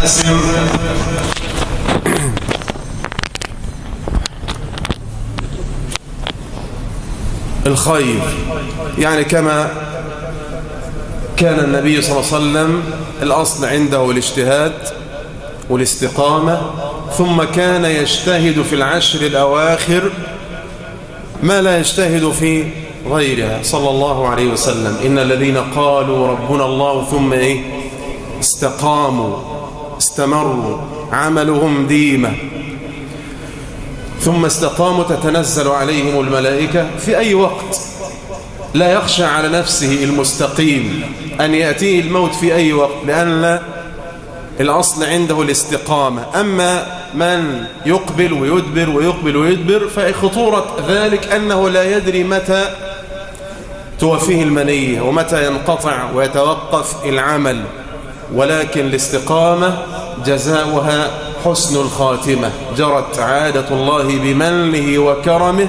الخير. يعني كما كان النبي صلى الله عليه وسلم الأصل عنده الاجتهاد والاستقامة ثم كان يجتهد في العشر الأواخر ما لا يجتهد في غيرها صلى الله عليه وسلم. إن الذين قالوا ربنا الله ثم إيه؟ استقاموا. استمروا عملهم ديمة ثم استقاموا تتنزل عليهم الملائكة في أي وقت. لا يخشى على نفسه المستقيم أن يأتيه الموت في أي وقت لأن الأصل عنده الاستقامة. أما من يقبل ويدبر ويقبل ويدبر فخطورة ذلك أنه لا يدري متى توفيه المنية ومتى ينقطع ويتوقف العمل. ولكن الاستقامة جزاؤها حسن الخاتمة. جرت عادة الله بمنه وكرمه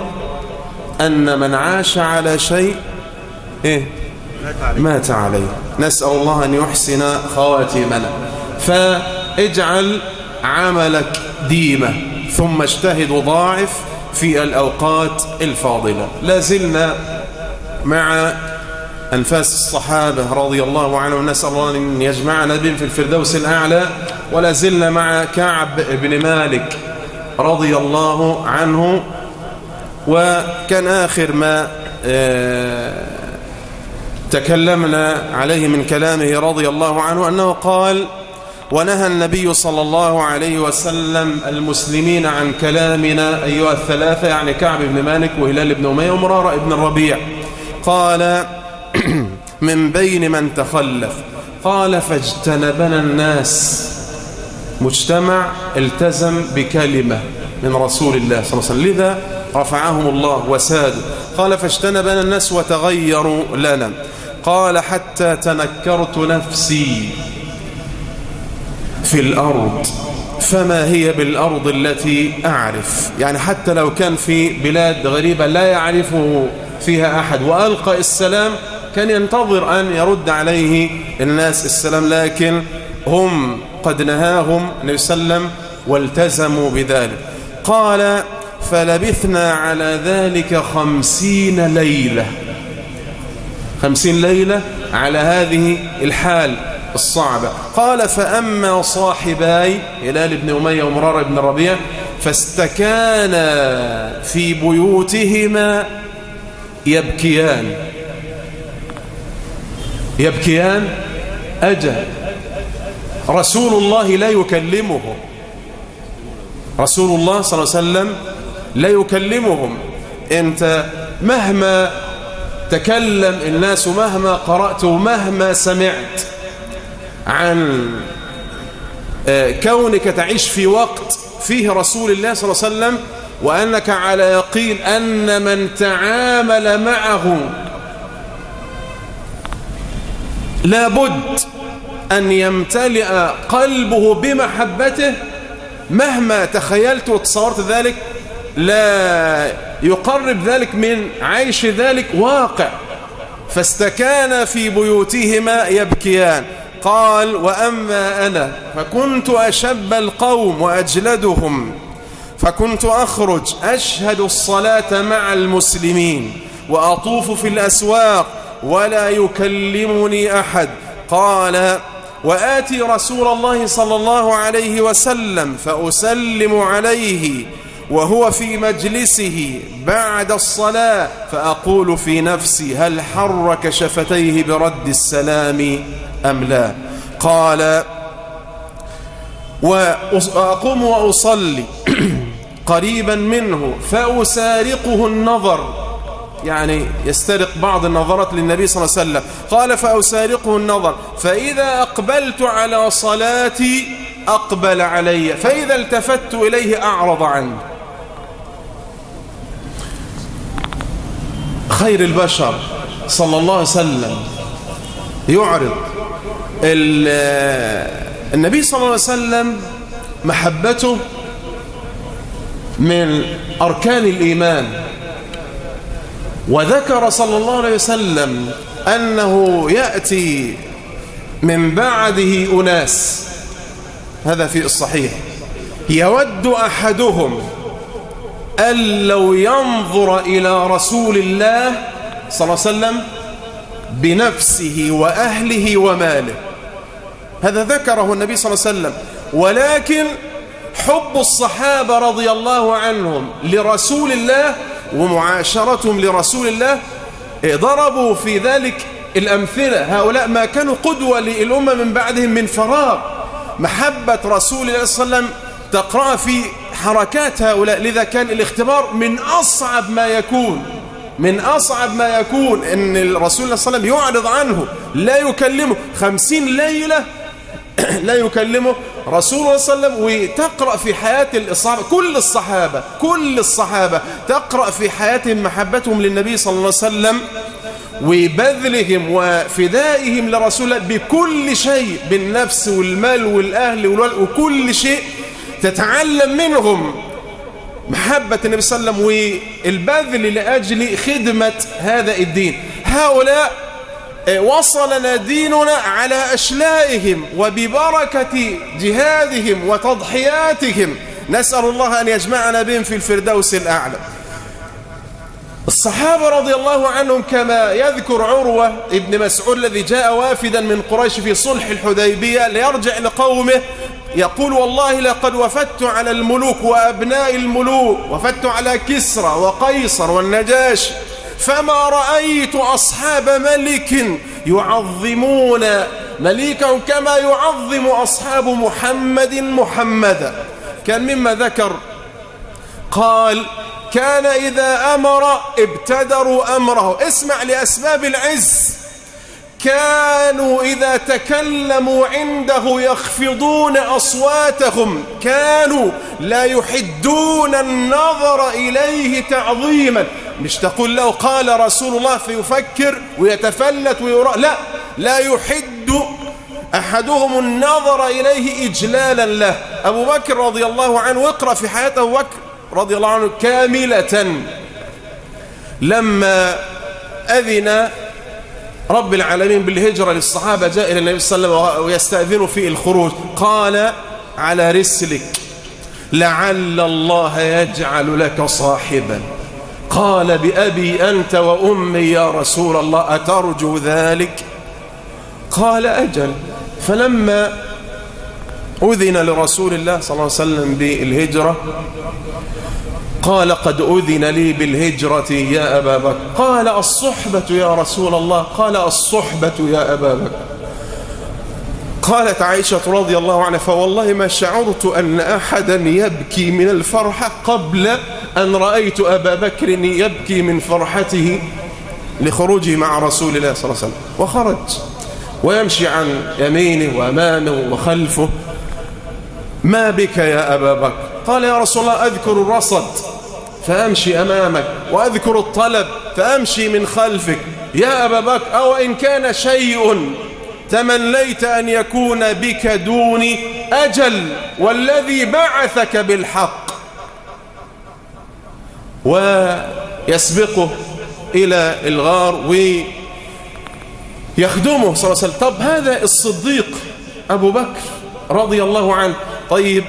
أن من عاش على شيء إيه؟ مات عليه. نسأل الله أن يحسن خواتمنا. فاجعل عملك ديمة ثم اجتهد وضاعف في الأوقات الفاضلة. لازلنا مع أنفاس الصحابة رضي الله عنهم نسأل الله أن يجمعنا بهم في الفردوس الأعلى. ولا زلنا مع كعب بن مالك رضي الله عنه. وكان آخر ما تكلمنا عليه من كلامه رضي الله عنه أنه قال ونهى النبي صلى الله عليه وسلم المسلمين عن كلامنا أيها الثلاثة يعني كعب بن مالك وهلال بن أمية ومرارة بن الربيع. قال من بين من تخلف. قال فاجتنبنا الناس. مجتمع التزم بكلمة من رسول الله صلى الله عليه وسلم. لذا رفعهم الله وسادوا. قال فاجتنبنا الناس وتغيروا لنا. قال حتى تنكرت نفسي في الأرض. فما هي بالأرض التي أعرف؟ يعني حتى لو كان في بلاد غريبة لا يعرفه فيها أحد. وألقى السلام كان ينتظر أن يرد عليه الناس السلام لكن هم قد نهاهم النبي صلى الله عليه وسلم والتزموا بذلك. قال فلبثنا على ذلك خمسين ليلة. خمسين ليلة على هذه الحال الصعبة. قال فأما صاحباي هلال بن أمية ومرار بن الربيع فاستكانا في بيوتهما يبكيان. يبكيان؟ أجل. رسول الله لا يكلمهم. رسول الله صلى الله عليه وسلم لا يكلمهم. أنت مهما تكلم الناس مهما قرأت ومهما سمعت عن كونك تعيش في وقت فيه رسول الله صلى الله عليه وسلم وأنك على يقين أن من تعامل معه لابد أن يمتلئ قلبه بمحبته مهما تخيلت وتصورت ذلك لا يقرب ذلك من عيش ذلك واقع. فاستكان في بيوتهما يبكيان. قال وأما أنا فكنت أشب القوم وأجلدهم فكنت أخرج أشهد الصلاة مع المسلمين وأطوف في الأسواق ولا يكلمني أحد. قال وآتي رسول الله صلى الله عليه وسلم فأسلم عليه وهو في مجلسه بعد الصلاة فأقول في نفسي هل حرك شفتيه برد السلام أم لا؟ قال وأقوم وأصلي قريبا منه فأسارقه النظر يعني يسترق بعض النظرات للنبي صلى الله عليه وسلم. قال فأسارقه النظر. فإذا أقبلت على صلاتي أقبل علي. فإذا التفت إليه أعرض عنه. خير البشر صلى الله عليه وسلم يعرض النبي صلى الله عليه وسلم محبته من أركان الإيمان. وذكر صلى الله عليه وسلم أنه يأتي من بعده أناس. هذا في الصحيح. يود أحدهم أن لو ينظر إلى رسول الله صلى الله عليه وسلم بنفسه وأهله وماله. هذا ذكره النبي صلى الله عليه وسلم. ولكن حب الصحابة رضي الله عنهم لرسول الله ومعاشرتهم لرسول الله ضربوا في ذلك الأمثلة. هؤلاء ما كانوا قدوة للأمة من بعدهم من فراغ. محبة رسول الله صلى الله عليه وسلم تقرأ في حركات هؤلاء. لذا كان الاختبار من أصعب ما يكون من أصعب ما يكون أن الرسول صلى الله عليه وسلم يعرض عنه لا يكلمه. خمسين ليلة لا يكلمه رسول الله صلى الله عليه وسلم وتقرأ في حياة الصحابة كل الصحابة كل الصحابة تقرأ في حياتهم محبتهم للنبي صلى الله عليه وسلم وبذلهم وفدائهم لرسول الله بكل شيء بالنفس والمال والأهل والولد وكل شيء تتعلم منهم محبة النبي صلى الله عليه وسلم والبذل لأجل خدمة هذا الدين. هؤلاء وصلنا ديننا على أشلائهم وببركة جهادهم وتضحياتهم. نسأل الله أن يجمعنا بهم في الفردوس الأعلى. الصحابة رضي الله عنهم كما يذكر عروة ابن مسعود الذي جاء وافدا من قريش في صلح الحديبية ليرجع لقومه يقول والله لقد وفدت على الملوك وأبناء الملوك وفدت على كسرى وقيصر والنجاش فما رأيت أصحاب ملك يعظمون مليكهم كما يعظم أصحاب محمد محمدا كان مما ذكر قال كان إذا أمر ابتدروا أمره. اسمع لأسباب العز. كانوا إذا تكلموا عنده يخفضون أصواتهم. كانوا لا يحدون النظر إليه تعظيما. مش تقول له قال رسول الله فيفكر ويتفلت ويرى لا لا يحد أحدهم النظر إليه إجلالا له. أبو بكر رضي الله عنه اقرأ في حياة أبو بكر رضي الله عنه كاملة. لما أذن رب العالمين بالهجرة للصحابة جاء إلى النبي صلى الله عليه وسلم ويستأذن في الخروج. قال على رسلك لعل الله يجعل لك صاحبا. قال بأبي أنت وأمي يا رسول الله أترجو ذلك؟ قال أجل. فلما أذن لرسول الله صلى الله عليه وسلم بالهجرة قال قد أذن لي بالهجرة يا أبا بكر. قال الصحبة يا رسول الله قال الصحبة يا أبا بكر. قالت عائشة رضي الله عنها فوالله ما شعرت أن أحدا يبكي من الفرحة قبل أن رأيت أبا بكر يبكي من فرحته لخروجه مع رسول الله صلى الله عليه وسلم. وخرج ويمشي عن يمينه وأمامه وخلفه. ما بك يا أبا بكر؟ قال يا رسول الله أذكر الرصد فأمشي أمامك وأذكر الطلب فأمشي من خلفك. يا أبا بكر أو إن كان شيء تمنيت أن يكون بك دوني أجل والذي بعثك بالحق. ويسبقه إلى الغار ويخدمه صلى الله عليه وسلم. طب هذا الصديق أبو بكر رضي الله عنه. طيب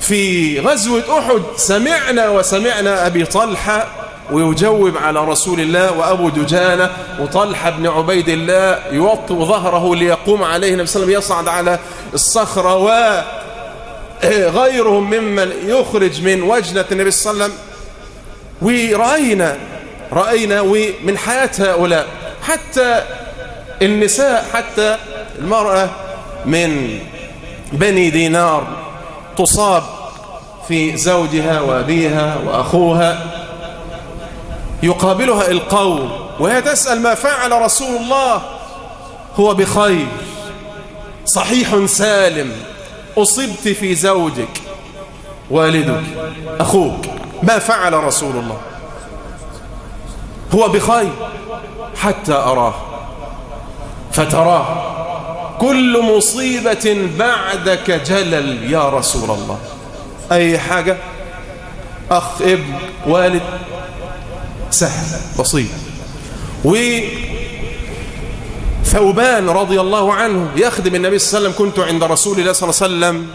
في غزوة أحد سمعنا وسمعنا أبي طلحة ويجوب على رسول الله وأبو دجانة وطلحة بن عبيد الله يوطي ظهره ليقوم عليه النبي صلى الله عليه وسلم يصعد على الصخرة وغيرهم ممن يخرج من وجنة النبي صلى الله عليه وسلم. ورأينا رأينا ومن حياة هؤلاء حتى النساء حتى المرأة من بني دينار تصاب في زوجها وأبيها وأخوها. يقابلها القوم وهي تسأل ما فعل رسول الله؟ هو بخير. صحيح سالم أصبت في زوجك والدك أخوك. ما فعل رسول الله. هو بخير حتى أراه فتراه. كل مصيبة بعدك جلل يا رسول الله. أي حاجة؟ أخ ابن والد. سهل بسيط. و ثوبان رضي الله عنه يخدم النبي صلى الله عليه وسلم كنت عند رسول الله صلى الله عليه وسلم.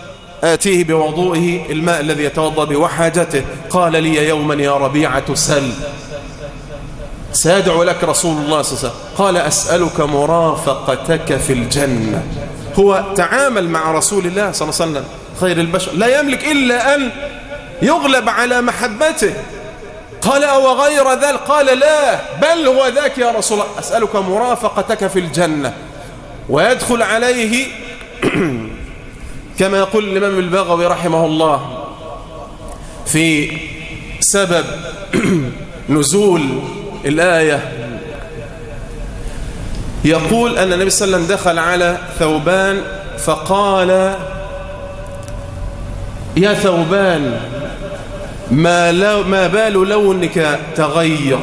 آتيه بوضوئه الماء الذي يتوضأ به وحاجته قال لي يوما يا ربيعة سل. سيدعو لك رسول الله صلى الله عليه وسلم. قال أسألك مرافقتك في الجنة. هو تعامل مع رسول الله صلى الله عليه وسلم خير البشر. لا يملك إلا أن يغلب على محبته. قال أو غير ذلك؟ قال لا بل هو ذاك يا رسول الله. أسألك مرافقتك في الجنة. ويدخل عليه كما يقول الإمام البغوي رحمه الله في سبب نزول الآية يقول أن النبي صلى الله عليه وسلم دخل على ثوبان فقال يا ثوبان ما, لو ما بال لونك تغير؟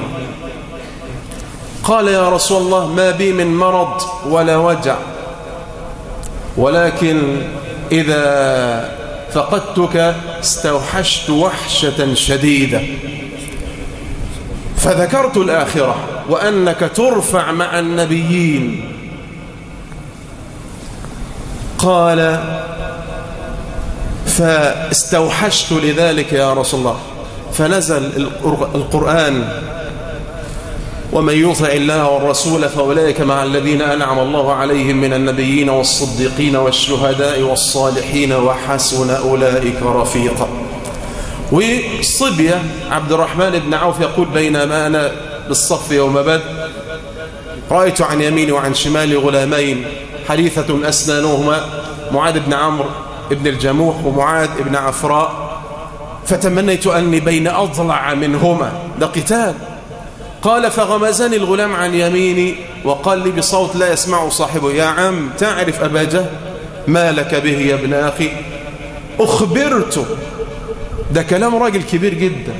قال يا رسول الله ما بي من مرض ولا وجع ولكن إذا فقدتك استوحشت وحشة شديدة. فذكرت الآخرة وأنك ترفع مع النبيين. قال فاستوحشت لذلك يا رسول الله. فنزل القرآن ومن يطع الله والرسول فأولئك مع الذين أنعم الله عليهم من النبيين والصديقين والشهداء والصالحين وحسن أولئك رفيقا. والصبية عبد الرحمن بن عوف يقول بينما أنا بالصف يوم بدر رأيت عن يميني وعن شمالي غلامين. حديثة أسنانهما معاذ بن عمرو ابن الجموح ومعاذ ابن عفراء. فتمنيت أني بين أضلع منهما. ده قتال. قال فغمزني الغلام عن يميني وقال لي بصوت لا يسمع صاحبه يا عم تعرف أبا جهل؟ ما لك به يا ابن أخي؟ أخبرت ده كلام راجل كبير جدا.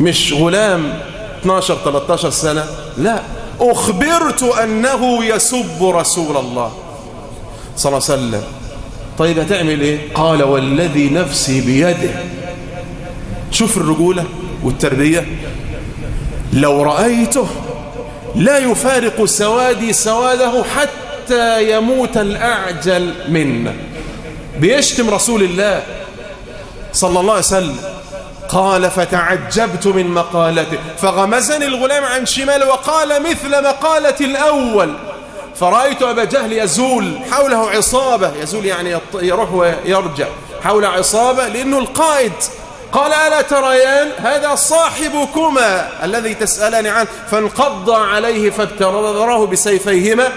مش غلام 12-13 سنة لا أخبرت أنه يسب رسول الله صلى الله عليه وسلم. طيب هتعمل إيه؟ قال والذي نفسي بيده. شوف الرجولة والتربية. لو رأيته لا يفارق سوادي سواده حتى يموت الأعجل منا بيشتم رسول الله صلى الله عليه وسلم قال فتعجبت من مقالته. فغمزني الغلام عن شمال وقال مثل مقالة الأول. فرأيت أبا جهل يزول حوله عصابة يزول يعني يروح ويرجع حول عصابة لأنه القائد قال ألا تريان هذا صاحبكما الذي تسألني عنه فانقض عليه فابتراه بسيفيهما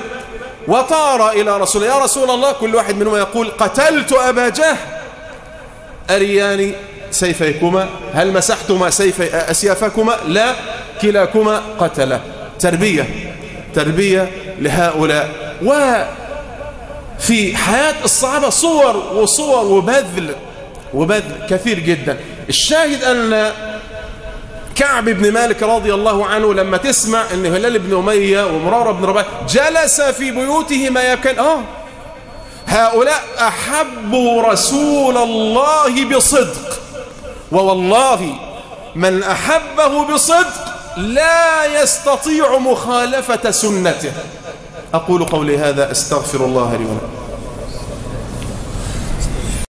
وطار إلى رسول يا رسول الله كل واحد منهما يقول قتلت أبا جهل. أرياني سيفيكما؟ هل مسحتما سيف أسيافكما؟ لا كلاكما قتله. تربية تربية لهؤلاء. وفي حياة الصحابة صور وصور وبذل وبذل كثير جدا. الشاهد أن كعب بن مالك رضي الله عنه لما تسمع أن هلال بن أمية ومرارة بن رباح جلس في بيوتهما يكن آه. هؤلاء أحبوا رسول الله بصدق. ووالله من أحبه بصدق لا يستطيع مخالفة سنته. أقول قولي هذا أستغفر الله لي ولكم.